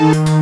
Yeah.